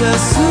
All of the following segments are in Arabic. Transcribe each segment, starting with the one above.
Jesus.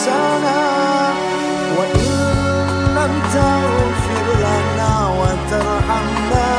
أنفسنا وإن لم تغفر لنا وترحمنا